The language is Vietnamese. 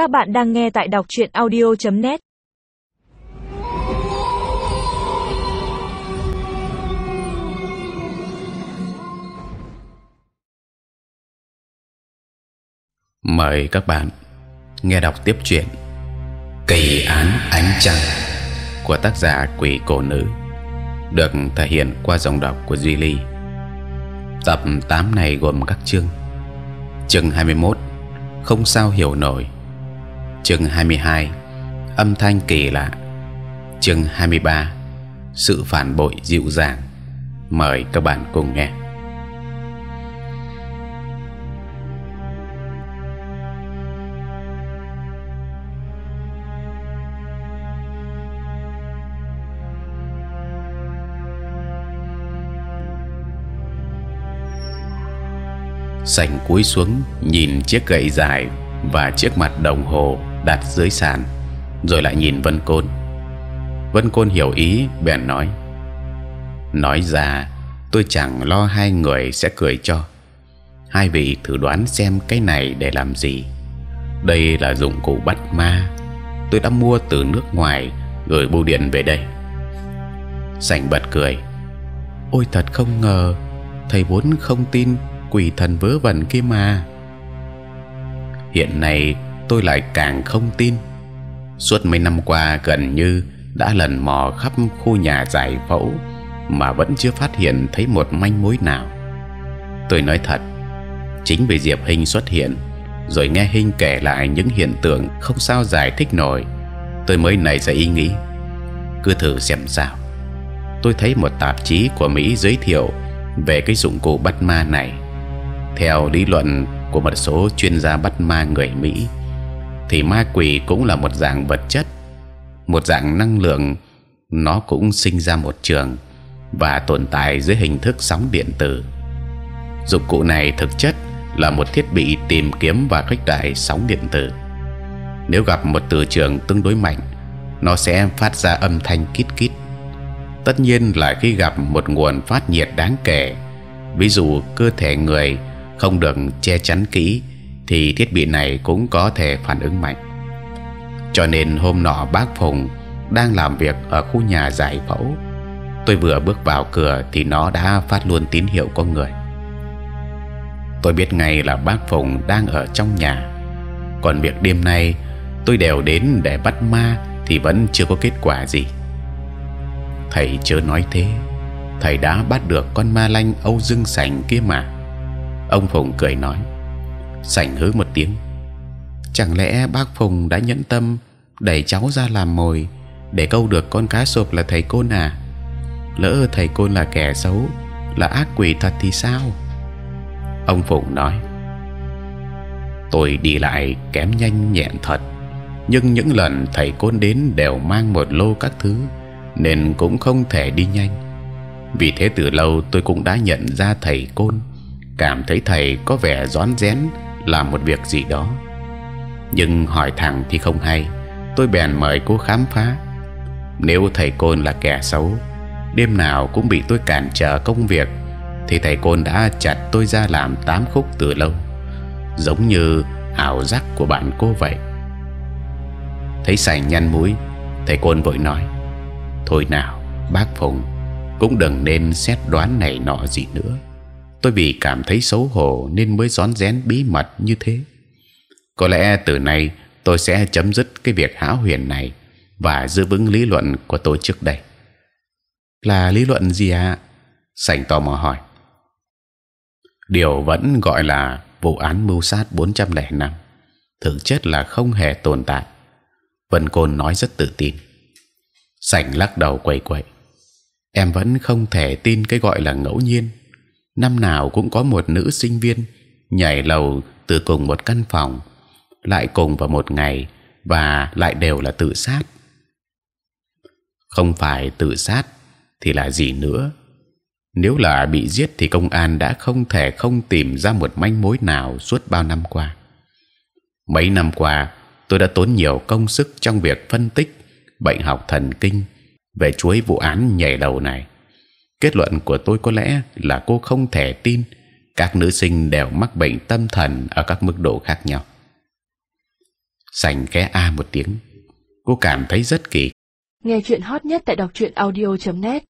Các bạn đang nghe tại đọc truyện audio.net. Mời các bạn nghe đọc tiếp chuyện Kỳ án ánh trăng của tác giả Quỷ Cổ Nữ, được thể hiện qua dòng đọc của Duy Ly. Tập 8 này gồm các chương. Chương 21 không sao hiểu nổi. Chương 22 âm thanh kỳ lạ. Chương 23 sự phản bội dịu dàng. Mời các bạn cùng nghe. sành cúi xuống, nhìn chiếc gậy dài và chiếc mặt đồng hồ đặt dưới sàn, rồi lại nhìn Vân Côn. Vân Côn hiểu ý, bèn nói: nói ra tôi chẳng lo hai người sẽ cười cho. Hai vị thử đoán xem cái này để làm gì? Đây là dụng cụ bắt ma. Tôi đã mua từ nước ngoài gửi bưu điện về đây. Sành bật cười. Ôi thật không ngờ, thầy vốn không tin quỷ thần vớ vẩn kia mà. Hiện nay tôi lại càng không tin. Suốt mấy năm qua gần như đã lần mò khắp khu nhà giải phẫu mà vẫn chưa phát hiện thấy một manh mối nào. Tôi nói thật, chính vì Diệp Hinh xuất hiện, rồi nghe Hinh kể lại những hiện tượng không sao giải thích nổi, tôi mới nảy ra ý nghĩ. Cứ thử xem sao. Tôi thấy một tạp chí của Mỹ giới thiệu về cái dụng cụ bắt ma này theo lý luận của một số chuyên gia bắt ma người Mỹ, thì ma quỷ cũng là một dạng vật chất, một dạng năng lượng. Nó cũng sinh ra một trường và tồn tại dưới hình thức sóng điện tử. Dụng cụ này thực chất là một thiết bị tìm kiếm và khuếch đại sóng điện tử. Nếu gặp một từ trường tương đối mạnh, nó sẽ phát ra âm thanh kít kít. Tất nhiên là khi gặp một nguồn phát nhiệt đáng kể, ví dụ cơ thể người không được che chắn kỹ thì thiết bị này cũng có thể phản ứng mạnh. Cho nên hôm nọ bác Phùng đang làm việc ở khu nhà giải phẫu, tôi vừa bước vào cửa thì nó đã phát luôn tín hiệu có người. Tôi biết ngay là bác Phùng đang ở trong nhà. Còn việc đêm nay tôi đều đến để bắt ma thì vẫn chưa có kết quả gì. Thầy chưa nói thế, thầy đã bắt được con ma lanh Âu Dương Sành kia mà ông phùng cười nói sảnh hứ một tiếng. Chẳng lẽ bác phùng đã nhẫn tâm đẩy cháu ra làm mồi để câu được con cá sộp là thầy côn à? Lỡ thầy côn là kẻ xấu, là ác quỷ thật thì sao? Ông phụng nói, tôi đi lại kém nhanh nhẹn thật, nhưng những lần thầy côn đến đều mang một lô các thứ, nên cũng không thể đi nhanh. Vì thế từ lâu tôi cũng đã nhận ra thầy côn, cảm thấy thầy có vẻ rón rén làm một việc gì đó. Nhưng hỏi thẳng thì không hay, tôi bèn mời cô khám phá. Nếu thầy côn là kẻ xấu, đêm nào cũng bị tôi cản trở công việc, thì thầy côn đã chặt tôi ra làm tám khúc từ lâu, giống như ảo giác của bạn cô vậy. Thấy sành nhăn mũi, thầy côn vội nói, thôi nào, bác phùng, cũng đừng nên xét đoán này nọ gì nữa tôi vì cảm thấy xấu hổ nên mới rón rén bí mật như thế. Có lẽ từ nay tôi sẽ chấm dứt cái việc hão huyền này và giữ vững lý luận của tôi trước đây. Là lý luận gì ạ? À? Sành tò mò hỏi. Điều vẫn gọi là vụ án mưu sát 405 thực chất là không hề tồn tại. Vân Côn nói rất tự tin. Sành lắc đầu quẩy quẩy. Em vẫn không thể tin cái gọi là ngẫu nhiên năm nào cũng có một nữ sinh viên nhảy lầu từ cùng một căn phòng, lại cùng vào một ngày và lại đều là tự sát. Không phải tự sát thì là gì nữa? Nếu là bị giết thì công an đã không thể không tìm ra một manh mối nào suốt bao năm qua. Mấy năm qua, tôi đã tốn nhiều công sức trong việc phân tích bệnh học thần kinh về chuỗi vụ án nhảy lầu này kết luận của tôi có lẽ là cô không thể tin các nữ sinh đều mắc bệnh tâm thần ở các mức độ khác nhau. Sành khẽ a một tiếng. Cô cảm thấy rất kỳ. Nghe chuyện hot nhất tại đọc truyện audio.net